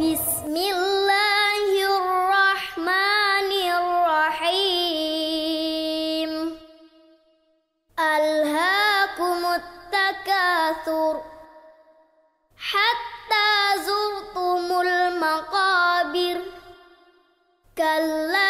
بسم الله الرحمن الرحيم ألهاكم التكاثر حتى زرتم المقابر كلا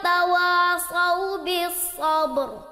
وتواصوا بالصبر.